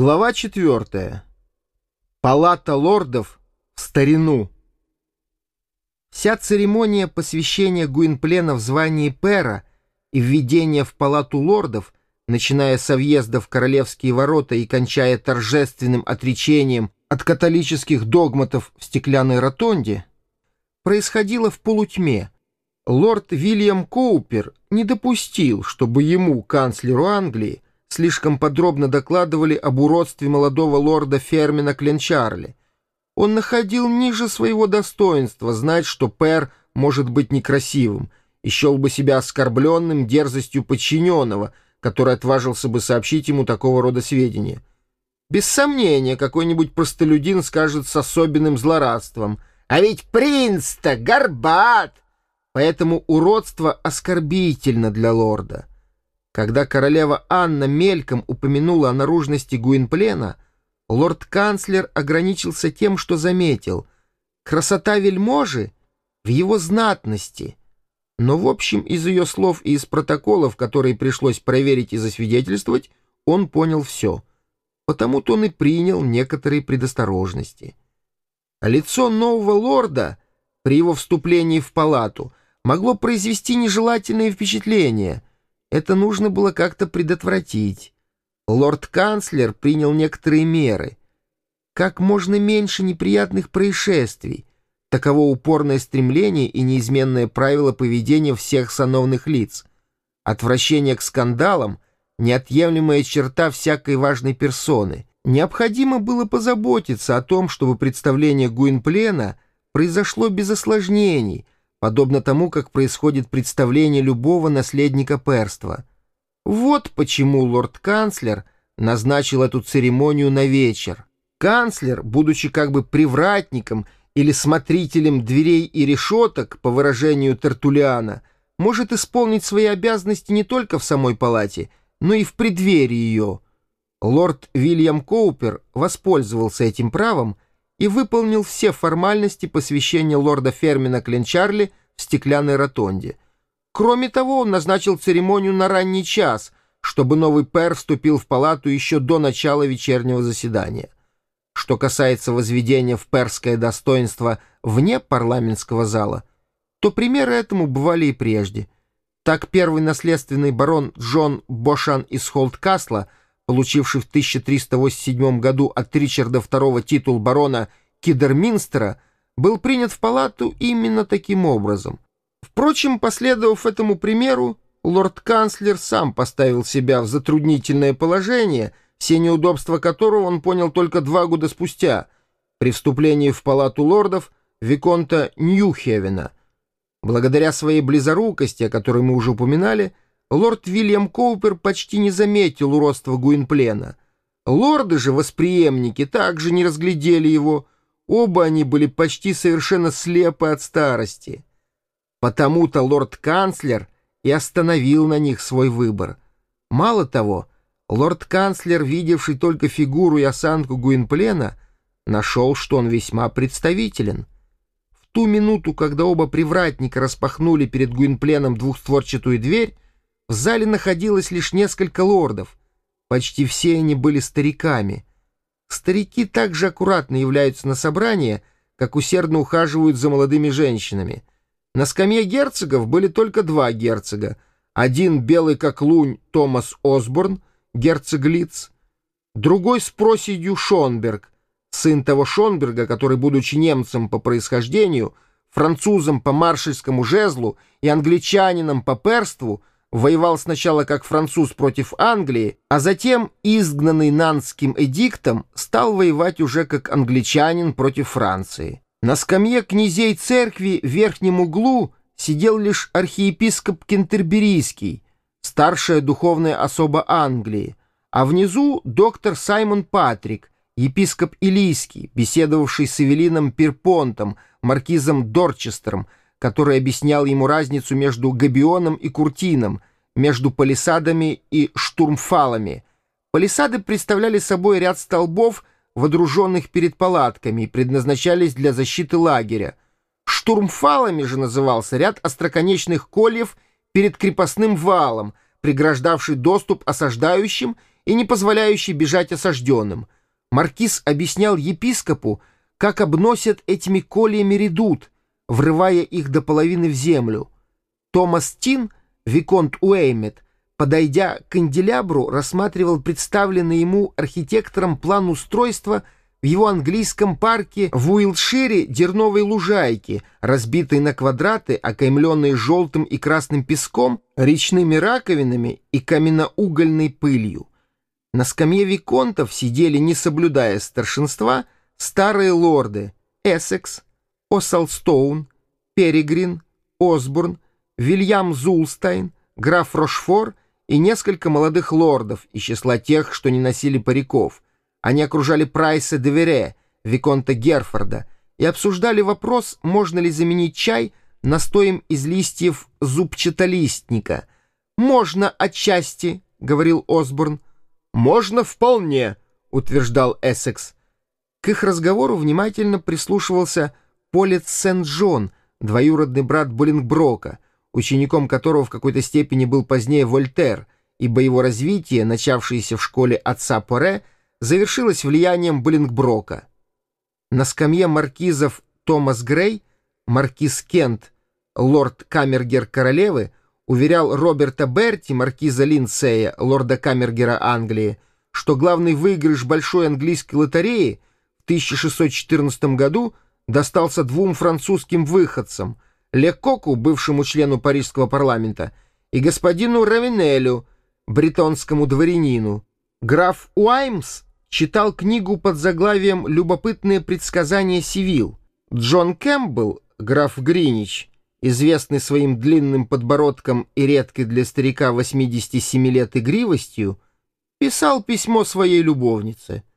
Глава 4. Палата лордов в старину. Вся церемония посвящения Гуинплена в звании пера и введения в палату лордов, начиная со въезда в королевские ворота и кончая торжественным отречением от католических догматов в стеклянной ротонде, происходила в полутьме. Лорд Вильям Коупер не допустил, чтобы ему, канцлеру Англии, слишком подробно докладывали об уродстве молодого лорда Фермина Кленчарли. Он находил ниже своего достоинства знать, что Пэр может быть некрасивым, и счел бы себя оскорбленным дерзостью подчиненного, который отважился бы сообщить ему такого рода сведения. Без сомнения, какой-нибудь простолюдин скажет с особенным злорадством «А ведь принц-то горбат!» Поэтому уродство оскорбительно для лорда. Когда королева Анна мельком упомянула о наружности Гуинплена, лорд-канцлер ограничился тем, что заметил «красота вельможи в его знатности». Но, в общем, из ее слов и из протоколов, которые пришлось проверить и засвидетельствовать, он понял все. Потому-то он и принял некоторые предосторожности. Лицо нового лорда при его вступлении в палату могло произвести нежелательное впечатление — это нужно было как-то предотвратить. Лорд-канцлер принял некоторые меры. Как можно меньше неприятных происшествий. Таково упорное стремление и неизменное правило поведения всех сановных лиц. Отвращение к скандалам — неотъемлемая черта всякой важной персоны. Необходимо было позаботиться о том, чтобы представление Гуинплена произошло без осложнений — подобно тому, как происходит представление любого наследника перства. Вот почему лорд-канцлер назначил эту церемонию на вечер. Канцлер, будучи как бы привратником или смотрителем дверей и решеток, по выражению Тертулиана, может исполнить свои обязанности не только в самой палате, но и в преддверии ее. Лорд Вильям Коупер воспользовался этим правом и выполнил все формальности посвящения лорда Фермина Кленчарли в стеклянной ротонде. Кроме того, он назначил церемонию на ранний час, чтобы новый пэр вступил в палату еще до начала вечернего заседания. Что касается возведения в перское достоинство вне парламентского зала, то примеры этому бывали и прежде. Так первый наследственный барон Джон Бошан из Холдкасла — получивший в 1387 году от Ричарда II титул барона Кидерминстера, был принят в палату именно таким образом. Впрочем, последовав этому примеру, лорд-канцлер сам поставил себя в затруднительное положение, все неудобства которого он понял только два года спустя, при вступлении в палату лордов Виконта Ньюхевена. Благодаря своей близорукости, о которой мы уже упоминали, лорд Вильям Коупер почти не заметил уродства Гуинплена. Лорды же, восприемники, также не разглядели его. Оба они были почти совершенно слепы от старости. Потому-то лорд-канцлер и остановил на них свой выбор. Мало того, лорд-канцлер, видевший только фигуру и осанку Гуинплена, нашел, что он весьма представителен. В ту минуту, когда оба привратника распахнули перед Гуинпленом двухстворчатую дверь, в зале находилось лишь несколько лордов. Почти все они были стариками. Старики также аккуратно являются на собрание, как усердно ухаживают за молодыми женщинами. На скамье герцогов были только два герцога. Один белый как лунь Томас Осборн, герцог Лиц, другой с проседью Шонберг, сын того Шонберга, который, будучи немцем по происхождению, французом по маршальскому жезлу и англичанином по перству — воевал сначала как француз против Англии, а затем, изгнанный Нанским эдиктом, стал воевать уже как англичанин против Франции. На скамье князей церкви в верхнем углу сидел лишь архиепископ Кентерберийский, старшая духовная особа Англии, а внизу доктор Саймон Патрик, епископ Илийский, беседовавший с Эвелином Пирпонтом, маркизом Дорчестером, который объяснял ему разницу между габионом и куртином, между палисадами и штурмфалами. Палисады представляли собой ряд столбов, водруженных перед палатками, и предназначались для защиты лагеря. Штурмфалами же назывался ряд остроконечных кольев перед крепостным валом, преграждавший доступ осаждающим и не позволяющий бежать осажденным. Маркиз объяснял епископу, как обносят этими кольями редут, врывая их до половины в землю. Томас Тин, Виконт Уэймет, подойдя к канделябру, рассматривал представленный ему архитектором план устройства в его английском парке в Уилшире дерновой лужайки, разбитой на квадраты, окаймленные желтым и красным песком, речными раковинами и каменноугольной пылью. На скамье виконтов сидели, не соблюдая старшинства, старые лорды Эссекс, Оссалстоун, Перегрин, Осборн, Вильям Зулстайн, граф Рошфор и несколько молодых лордов из числа тех, что не носили париков. Они окружали Прайса де Вере, Виконта Герфорда, и обсуждали вопрос, можно ли заменить чай настоем из листьев зубчатолистника. «Можно отчасти», — говорил Осборн. «Можно вполне», — утверждал Эссекс. К их разговору внимательно прислушивался Полет Сент-Джон, двоюродный брат Боллингброка, учеником которого в какой-то степени был позднее Вольтер, ибо его развитие, начавшееся в школе отца Поре, завершилось влиянием Боллингброка. На скамье маркизов Томас Грей, маркиз Кент, лорд Камергер королевы, уверял Роберта Берти, маркиза Линдсея, лорда Камергера Англии, что главный выигрыш большой английской лотереи в 1614 году достался двум французским выходцам — Лекоку, бывшему члену парижского парламента, и господину Равинелю, бретонскому дворянину. Граф Уаймс читал книгу под заглавием «Любопытные предсказания Сивил». Джон Кэмпбелл, граф Гринич, известный своим длинным подбородком и редкой для старика 87 лет игривостью, писал письмо своей любовнице —